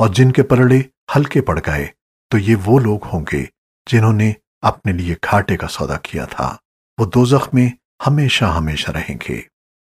اور جن کے پرڑے ہلکے پڑ گئے تو یہ وہ لوگ ہوں گے جنہوں نے اپنے لیے کھاٹے کا سودا کیا تھا۔ وہ دوزخ میں ہمیشہ ہمیشہ رہیں گے۔